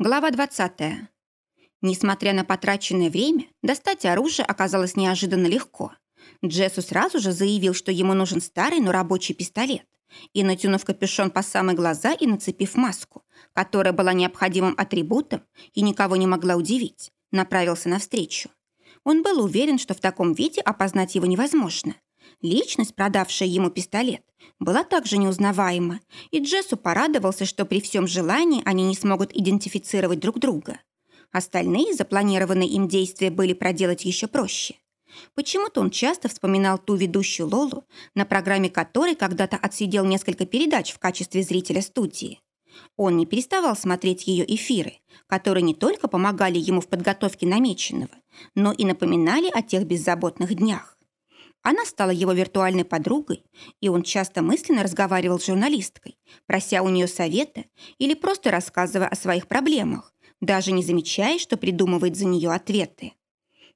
Глава 20. Несмотря на потраченное время, достать оружие оказалось неожиданно легко. Джессу сразу же заявил, что ему нужен старый, но рабочий пистолет. И, натянув капюшон по самые глаза и нацепив маску, которая была необходимым атрибутом и никого не могла удивить, направился навстречу. Он был уверен, что в таком виде опознать его невозможно. Личность, продавшая ему пистолет, была также неузнаваема, и Джессу порадовался, что при всем желании они не смогут идентифицировать друг друга. Остальные запланированные им действия были проделать еще проще. Почему-то он часто вспоминал ту ведущую Лолу, на программе которой когда-то отсидел несколько передач в качестве зрителя студии. Он не переставал смотреть ее эфиры, которые не только помогали ему в подготовке намеченного, но и напоминали о тех беззаботных днях. Она стала его виртуальной подругой, и он часто мысленно разговаривал с журналисткой, прося у нее совета или просто рассказывая о своих проблемах, даже не замечая, что придумывает за нее ответы.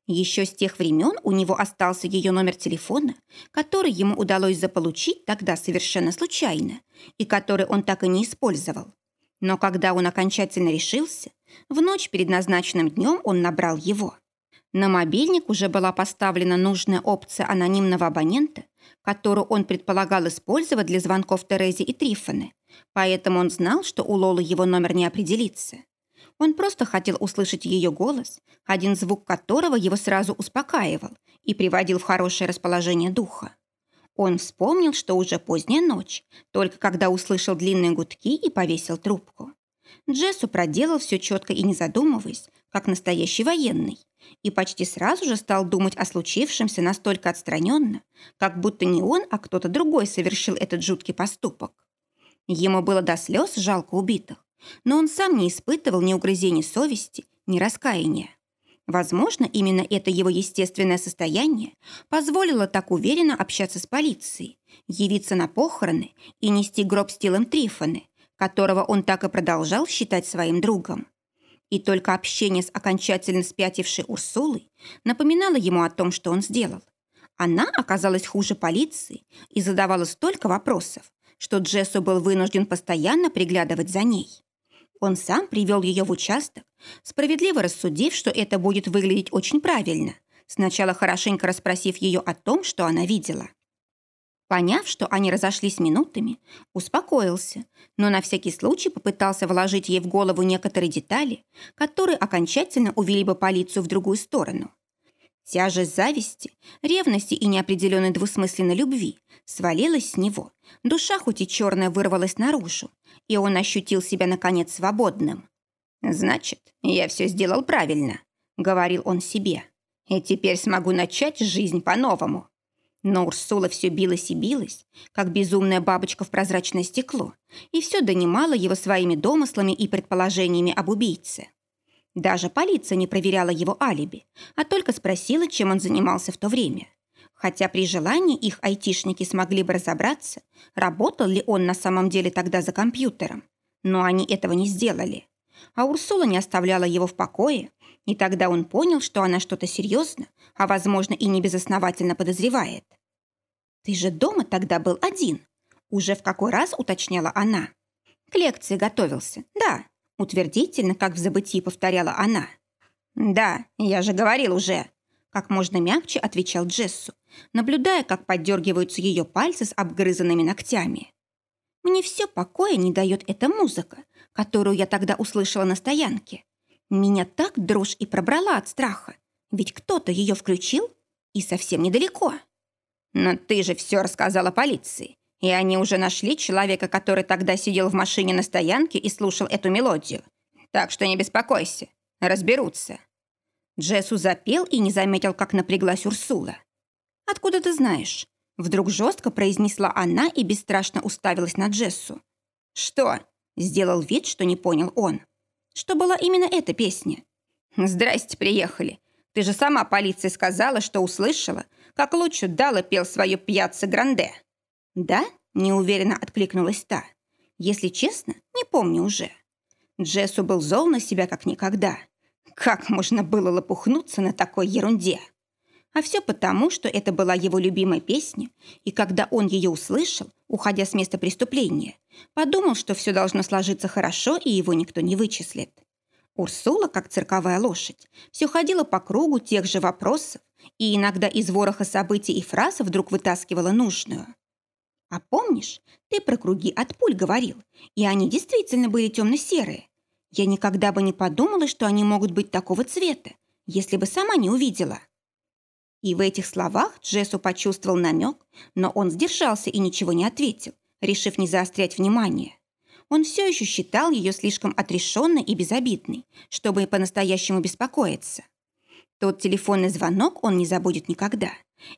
Еще с тех времен у него остался ее номер телефона, который ему удалось заполучить тогда совершенно случайно и который он так и не использовал. Но когда он окончательно решился, в ночь перед назначенным днем он набрал его. На мобильник уже была поставлена нужная опция анонимного абонента, которую он предполагал использовать для звонков Терезе и Трифоны, поэтому он знал, что у Лолы его номер не определится. Он просто хотел услышать ее голос, один звук которого его сразу успокаивал и приводил в хорошее расположение духа. Он вспомнил, что уже поздняя ночь, только когда услышал длинные гудки и повесил трубку. Джессу проделал все четко и не задумываясь, как настоящий военный, и почти сразу же стал думать о случившемся настолько отстраненно, как будто не он, а кто-то другой совершил этот жуткий поступок. Ему было до слез жалко убитых, но он сам не испытывал ни угрызений совести, ни раскаяния. Возможно, именно это его естественное состояние позволило так уверенно общаться с полицией, явиться на похороны и нести гроб с телом Трифоны, которого он так и продолжал считать своим другом. И только общение с окончательно спятившей Урсулой напоминало ему о том, что он сделал. Она оказалась хуже полиции и задавала столько вопросов, что Джессу был вынужден постоянно приглядывать за ней. Он сам привел ее в участок, справедливо рассудив, что это будет выглядеть очень правильно, сначала хорошенько расспросив ее о том, что она видела. Поняв, что они разошлись минутами, успокоился, но на всякий случай попытался вложить ей в голову некоторые детали, которые окончательно увели бы полицию в другую сторону. Тяжесть зависти, ревности и неопределенной двусмысленной любви свалилась с него. Душа хоть и черная вырвалась наружу, и он ощутил себя, наконец, свободным. «Значит, я все сделал правильно», — говорил он себе. «И теперь смогу начать жизнь по-новому». Но Урсула все билась и билась, как безумная бабочка в прозрачное стекло, и все донимала его своими домыслами и предположениями об убийце. Даже полиция не проверяла его алиби, а только спросила, чем он занимался в то время. Хотя при желании их айтишники смогли бы разобраться, работал ли он на самом деле тогда за компьютером. Но они этого не сделали. А Урсула не оставляла его в покое, и тогда он понял, что она что-то серьезно, а, возможно, и небезосновательно подозревает. «Ты же дома тогда был один», — уже в какой раз уточняла она. «К лекции готовился, да», — утвердительно, как в забытии повторяла она. «Да, я же говорил уже», — как можно мягче отвечал Джессу, наблюдая, как поддергиваются ее пальцы с обгрызанными ногтями. «Мне все покоя не дает эта музыка, которую я тогда услышала на стоянке. Меня так дрожь и пробрала от страха, ведь кто-то ее включил и совсем недалеко. Но ты же все рассказала полиции, и они уже нашли человека, который тогда сидел в машине на стоянке и слушал эту мелодию. Так что не беспокойся, разберутся. Джессу запел и не заметил, как напряглась Урсула. «Откуда ты знаешь?» Вдруг жестко произнесла она и бесстрашно уставилась на Джессу. «Что?» – сделал вид, что не понял он что была именно эта песня. «Здрасте, приехали. Ты же сама полиции сказала, что услышала, как Лучу Дала пел свою пьяцца Гранде». «Да?» – неуверенно откликнулась та. «Если честно, не помню уже». Джессу был зол на себя как никогда. Как можно было лопухнуться на такой ерунде? А все потому, что это была его любимая песня, и когда он ее услышал, уходя с места преступления, подумал, что все должно сложиться хорошо, и его никто не вычислит. Урсула, как цирковая лошадь, все ходила по кругу тех же вопросов и иногда из вороха событий и фраз вдруг вытаскивала нужную. «А помнишь, ты про круги от пуль говорил, и они действительно были темно-серые. Я никогда бы не подумала, что они могут быть такого цвета, если бы сама не увидела». И в этих словах Джессу почувствовал намек, но он сдержался и ничего не ответил, решив не заострять внимание. Он все еще считал ее слишком отрешенной и безобидной, чтобы по-настоящему беспокоиться. Тот телефонный звонок он не забудет никогда.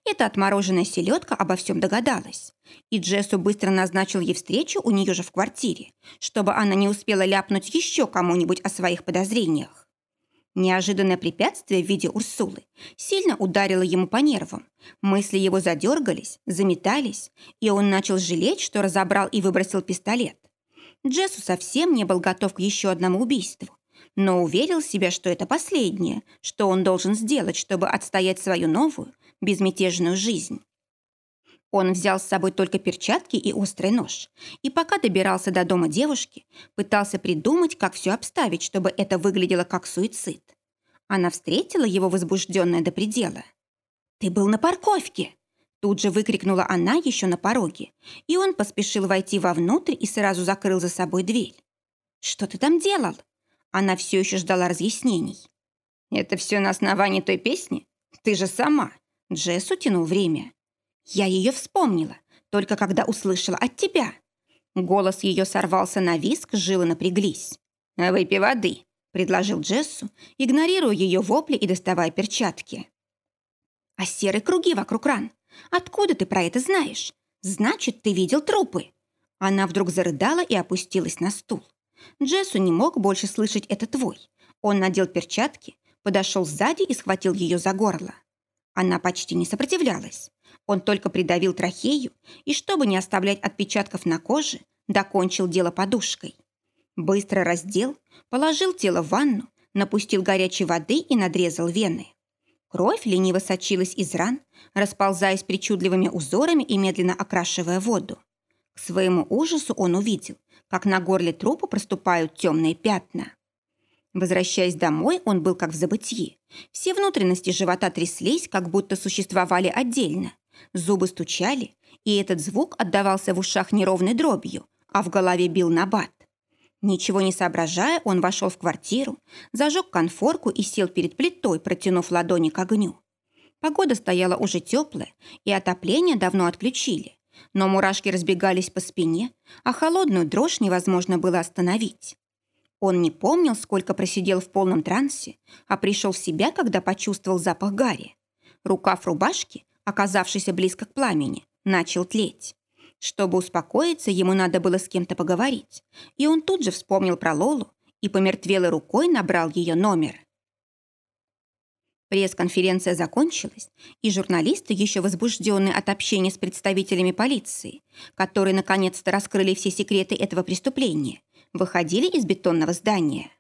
Эта отмороженная селедка обо всем догадалась. И Джессу быстро назначил ей встречу у нее же в квартире, чтобы она не успела ляпнуть еще кому-нибудь о своих подозрениях. Неожиданное препятствие в виде Урсулы сильно ударило ему по нервам. Мысли его задергались, заметались, и он начал жалеть, что разобрал и выбросил пистолет. Джессу совсем не был готов к еще одному убийству, но уверил себя, что это последнее, что он должен сделать, чтобы отстоять свою новую, безмятежную жизнь. Он взял с собой только перчатки и острый нож, и пока добирался до дома девушки, пытался придумать, как все обставить, чтобы это выглядело как суицид. Она встретила его возбужденная до предела. «Ты был на парковке!» Тут же выкрикнула она еще на пороге, и он поспешил войти вовнутрь и сразу закрыл за собой дверь. «Что ты там делал?» Она все еще ждала разъяснений. «Это все на основании той песни? Ты же сама!» Джесс утянул время. «Я ее вспомнила, только когда услышала от тебя». Голос ее сорвался на виск, жилы напряглись. «Выпей воды», — предложил Джессу, игнорируя ее вопли и доставая перчатки. «А серые круги вокруг ран? Откуда ты про это знаешь? Значит, ты видел трупы». Она вдруг зарыдала и опустилась на стул. Джессу не мог больше слышать это твой. Он надел перчатки, подошел сзади и схватил ее за горло. Она почти не сопротивлялась. Он только придавил трахею и, чтобы не оставлять отпечатков на коже, докончил дело подушкой. Быстро раздел, положил тело в ванну, напустил горячей воды и надрезал вены. Кровь лениво сочилась из ран, расползаясь причудливыми узорами и медленно окрашивая воду. К своему ужасу он увидел, как на горле трупа проступают темные пятна. Возвращаясь домой, он был как в забытии. Все внутренности живота тряслись, как будто существовали отдельно. Зубы стучали, и этот звук отдавался в ушах неровной дробью, а в голове бил набат. Ничего не соображая, он вошел в квартиру, зажег конфорку и сел перед плитой, протянув ладони к огню. Погода стояла уже теплая, и отопление давно отключили. Но мурашки разбегались по спине, а холодную дрожь невозможно было остановить. Он не помнил, сколько просидел в полном трансе, а пришел в себя, когда почувствовал запах гари. Рукав рубашки, оказавшийся близко к пламени, начал тлеть. Чтобы успокоиться, ему надо было с кем-то поговорить. И он тут же вспомнил про Лолу и помертвелой рукой набрал ее номер. Пресс-конференция закончилась, и журналисты, еще возбужденные от общения с представителями полиции, которые наконец-то раскрыли все секреты этого преступления, выходили из бетонного здания.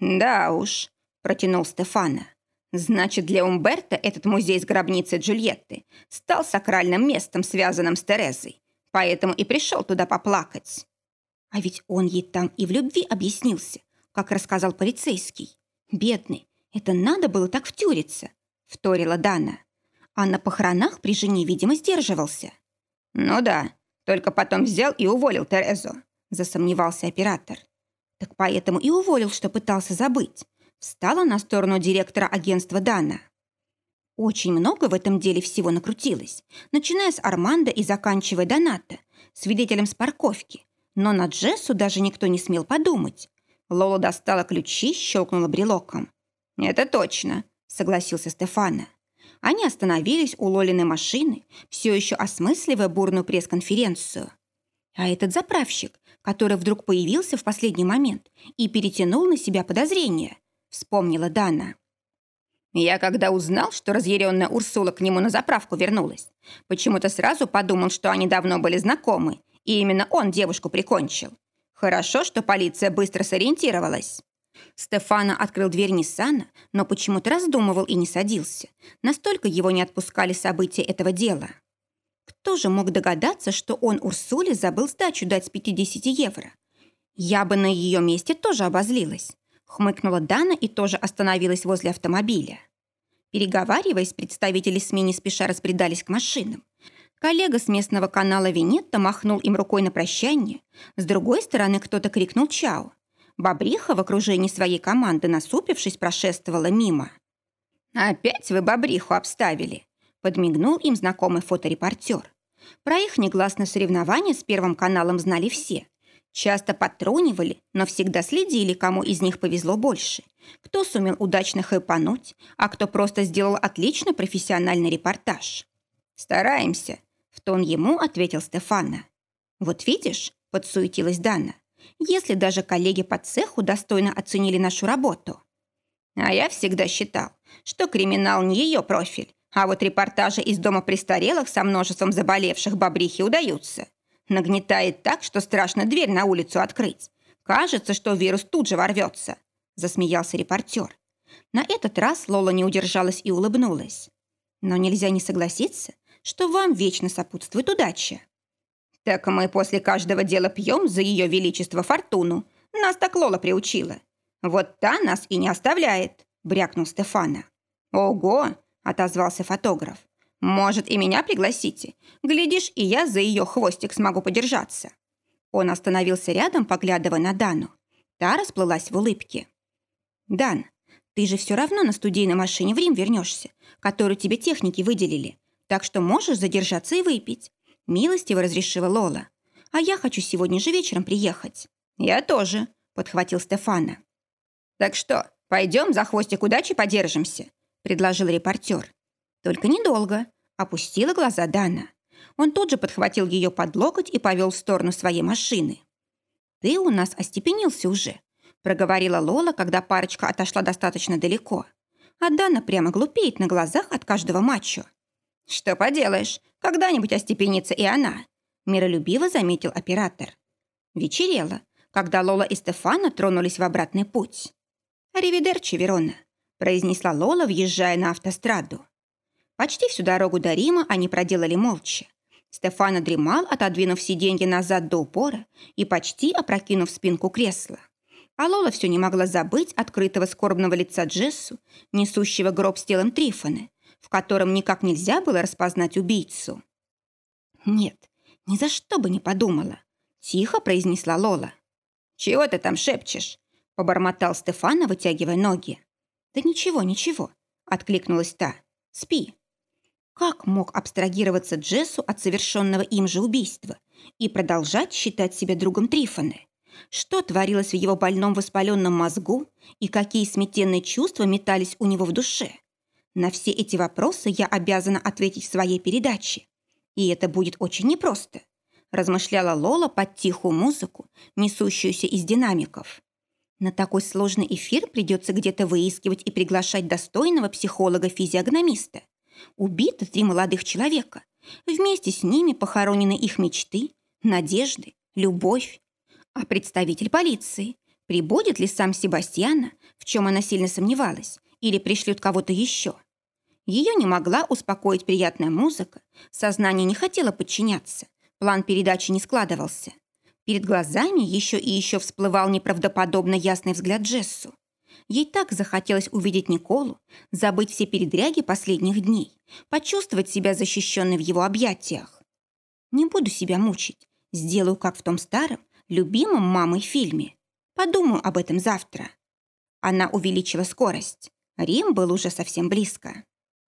«Да уж», – протянул Стефана. «Значит, для Умберта этот музей с гробницей Джульетты стал сакральным местом, связанным с Терезой, поэтому и пришел туда поплакать. А ведь он ей там и в любви объяснился, как рассказал полицейский. Бедный, это надо было так втюриться, вторила Дана. А на похоронах при жене, видимо, сдерживался. Ну да, только потом взял и уволил Терезу, засомневался оператор. Так поэтому и уволил, что пытался забыть. Встала на сторону директора агентства Дана. Очень много в этом деле всего накрутилось, начиная с Армандо и заканчивая Доната, свидетелем с парковки. Но на Джессу даже никто не смел подумать. Лола достала ключи, щелкнула брелоком. «Это точно», — согласился Стефана. Они остановились у Лолиной машины, все еще осмысливая бурную пресс-конференцию. А этот заправщик, который вдруг появился в последний момент и перетянул на себя подозрения, вспомнила Дана. Я когда узнал, что разъяренная Урсула к нему на заправку вернулась, почему-то сразу подумал, что они давно были знакомы, и именно он девушку прикончил. Хорошо, что полиция быстро сориентировалась. Стефана открыл дверь Ниссана, но почему-то раздумывал и не садился. Настолько его не отпускали события этого дела. Кто же мог догадаться, что он Урсуле забыл сдачу дать с 50 евро? Я бы на ее месте тоже обозлилась. Хмыкнула Дана и тоже остановилась возле автомобиля. Переговариваясь, представители СМИ не спеша разбредались к машинам. Коллега с местного канала Венетта махнул им рукой на прощание. С другой стороны кто-то крикнул «Чао!». Бобриха в окружении своей команды, насупившись, прошествовала мимо. «Опять вы Бобриху обставили!» – подмигнул им знакомый фоторепортер. Про их негласное соревнование с Первым каналом знали все. Часто подтрунивали, но всегда следили, кому из них повезло больше. Кто сумел удачно хэпануть, а кто просто сделал отличный профессиональный репортаж. «Стараемся», — в тон ему ответил Стефана. «Вот видишь», — подсуетилась Дана, «если даже коллеги по цеху достойно оценили нашу работу». А я всегда считал, что криминал не ее профиль, а вот репортажи из дома престарелых со множеством заболевших бобрихи удаются. Нагнетает так, что страшно дверь на улицу открыть. Кажется, что вирус тут же ворвется. Засмеялся репортер. На этот раз Лола не удержалась и улыбнулась. Но нельзя не согласиться, что вам вечно сопутствует удача. Так мы после каждого дела пьем за ее величество фортуну. Нас так Лола приучила. Вот та нас и не оставляет, брякнул Стефана. Ого, отозвался фотограф. «Может, и меня пригласите? Глядишь, и я за ее хвостик смогу подержаться». Он остановился рядом, поглядывая на Дану. Та расплылась в улыбке. «Дан, ты же все равно на студийной машине в Рим вернешься, которую тебе техники выделили, так что можешь задержаться и выпить». Милостиво разрешила Лола. «А я хочу сегодня же вечером приехать». «Я тоже», — подхватил Стефана. «Так что, пойдем за хвостик удачи подержимся?» — предложил репортер. «Только недолго», — опустила глаза Дана. Он тут же подхватил ее под локоть и повел в сторону своей машины. «Ты у нас остепенился уже», — проговорила Лола, когда парочка отошла достаточно далеко. А Дана прямо глупеет на глазах от каждого мачо. «Что поделаешь, когда-нибудь остепенится и она», — миролюбиво заметил оператор. Вечерело, когда Лола и Стефана тронулись в обратный путь. «Аривидерчи, Верона», произнесла Лола, въезжая на автостраду. Почти всю дорогу до Рима они проделали молча. Стефано дремал, отодвинув сиденье назад до упора и почти опрокинув спинку кресла. А Лола все не могла забыть открытого скорбного лица Джессу, несущего гроб с телом Трифона, в котором никак нельзя было распознать убийцу. «Нет, ни за что бы не подумала», — тихо произнесла Лола. «Чего ты там шепчешь?» — побормотал Стефана, вытягивая ноги. «Да ничего, ничего», — откликнулась та. «Спи». Как мог абстрагироваться Джессу от совершенного им же убийства и продолжать считать себя другом Трифона? Что творилось в его больном воспаленном мозгу и какие сметенные чувства метались у него в душе? На все эти вопросы я обязана ответить в своей передаче. И это будет очень непросто, размышляла Лола под тихую музыку, несущуюся из динамиков. На такой сложный эфир придется где-то выискивать и приглашать достойного психолога-физиогномиста. Убиты три молодых человека. Вместе с ними похоронены их мечты, надежды, любовь. А представитель полиции? Прибудет ли сам Себастьяна, в чем она сильно сомневалась, или пришлют кого-то еще? Ее не могла успокоить приятная музыка, сознание не хотело подчиняться, план передачи не складывался. Перед глазами еще и еще всплывал неправдоподобно ясный взгляд Джессу. Ей так захотелось увидеть Николу, забыть все передряги последних дней, почувствовать себя защищенной в его объятиях. Не буду себя мучить. Сделаю, как в том старом, любимом мамой фильме. Подумаю об этом завтра. Она увеличила скорость. Рим был уже совсем близко.